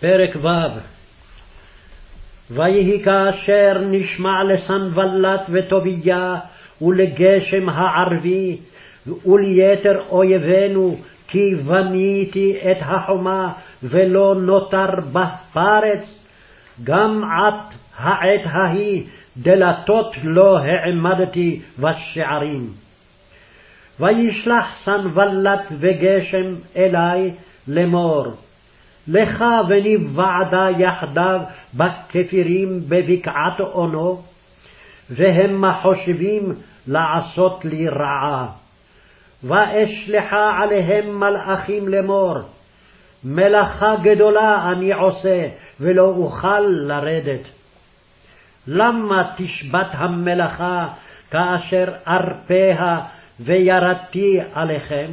פרק ו' ויהי כאשר נשמע לסנבלת וטוביה ולגשם הערבי וליתר אויבינו כי בניתי את החומה ולא נותר בה פרץ, גם עד העת ההיא דלתות לא העמדתי בשערים. וישלח סנבלת וגשם אלי לאמור, לך ונבעדה יחדיו בכפירים בבקעת אונו, והמה חושבים לעשות לי רעה. ואשלחה עליהם מלאכים לאמור, מלאכה גדולה אני עושה, ולא אוכל לרדת. למה תשבת המלאכה כאשר ארפיה וירדתי עליכם?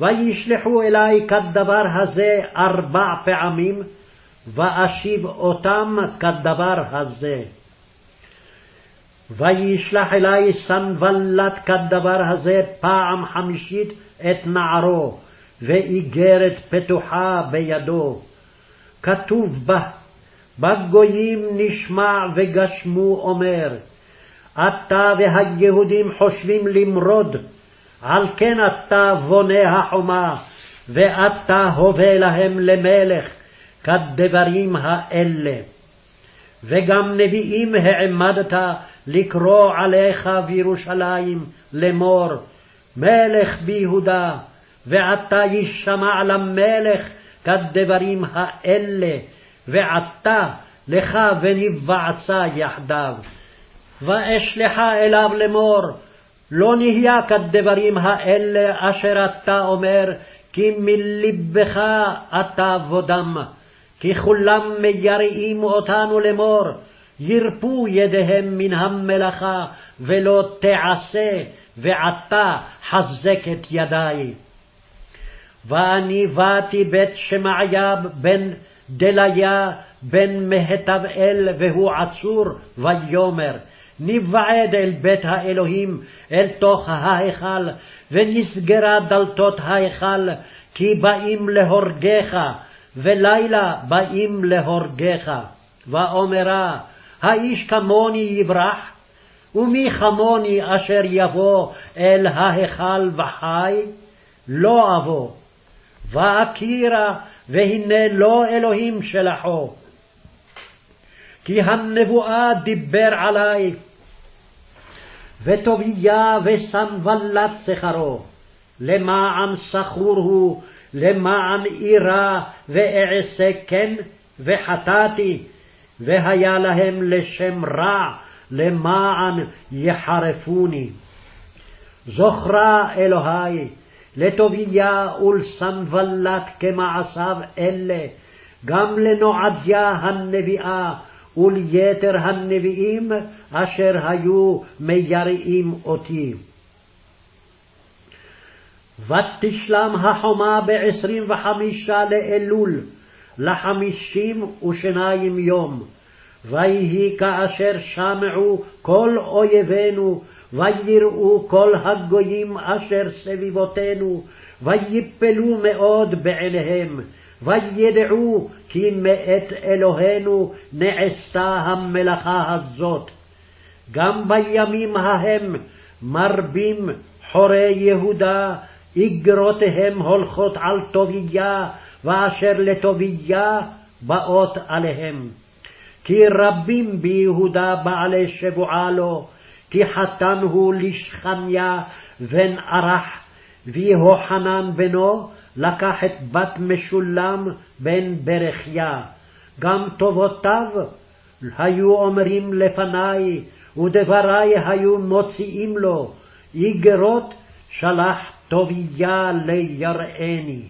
וישלחו אלי כדבר הזה ארבע פעמים, ואשיב אותם כדבר הזה. וישלח אלי סנבלת כדבר הזה פעם חמישית את נערו, ואיגרת פתוחה בידו. כתוב בה, בגויים נשמע וגשמו אומר, אתה והיהודים חושבים למרוד, על כן אתה בונה החומה, ואתה הווה לאהם למלך, כדברים האלה. וגם נביאים העמדת לקרוא עליך בירושלים לאמור, מלך ביהודה, ועתה יישמע למלך כדברים האלה, ועתה לך ונבעצה יחדיו. ואשלחה אליו לאמור, לא נהיה כדברים האלה אשר אתה אומר, כי מלבך אתה בודם. כי כולם מייראים אותנו לאמור, ירפו ידיהם מן המלאכה, ולא תעשה, ועתה חזק את ידי. ואני באתי בית שמעיה בן דליה בן מהתבאל, והוא עצור, ויאמר, נבעד אל בית האלוהים, אל תוך ההיכל, ונסגרה דלתות ההיכל, כי באים להורגך, ולילה באים להורגך. ואומרה, האיש כמוני יברח, ומי כמוני אשר יבוא אל ההיכל וחי? לא אבוא. ואכירה, והנה לא אלוהים שלחו. כי הנבואה דיבר עלי, וטוביה וסנבלת שכרו, למען סחור הוא, למען אירע ואעשה כן, וחטאתי, והיה להם לשם רע, למען יחרפוני. זוכרה אלוהי, לטוביה ולסנבלת כמעשיו אלה, גם לנועדיה הנביאה וליתר הנביאים אשר היו מייראים אותי. ותשלם החומה בעשרים וחמישה לאלול, לחמישים ושניים יום. ויהי כאשר שמעו כל אויבינו, ויראו כל הגויים אשר סביבותינו, ויפלו מאוד בעיניהם, וידעו כי מאת אלוהינו נעשתה המלאכה הזאת. גם בימים ההם מרבים חורי יהודה, איגרותיהם הולכות על טוביה, ואשר לטוביה באות עליהם. כי רבים ביהודה בעלי שבועה לו, כי חתן הוא לשכניה בן ערך, ויהוחנן בנו לקח את בת משולם בן ברכיה. גם טובותיו היו אומרים לפניי, ודברי היו מוציאים לו, איגרות שלח טוביה ליראני.